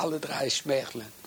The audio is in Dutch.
alle drie Smergelen.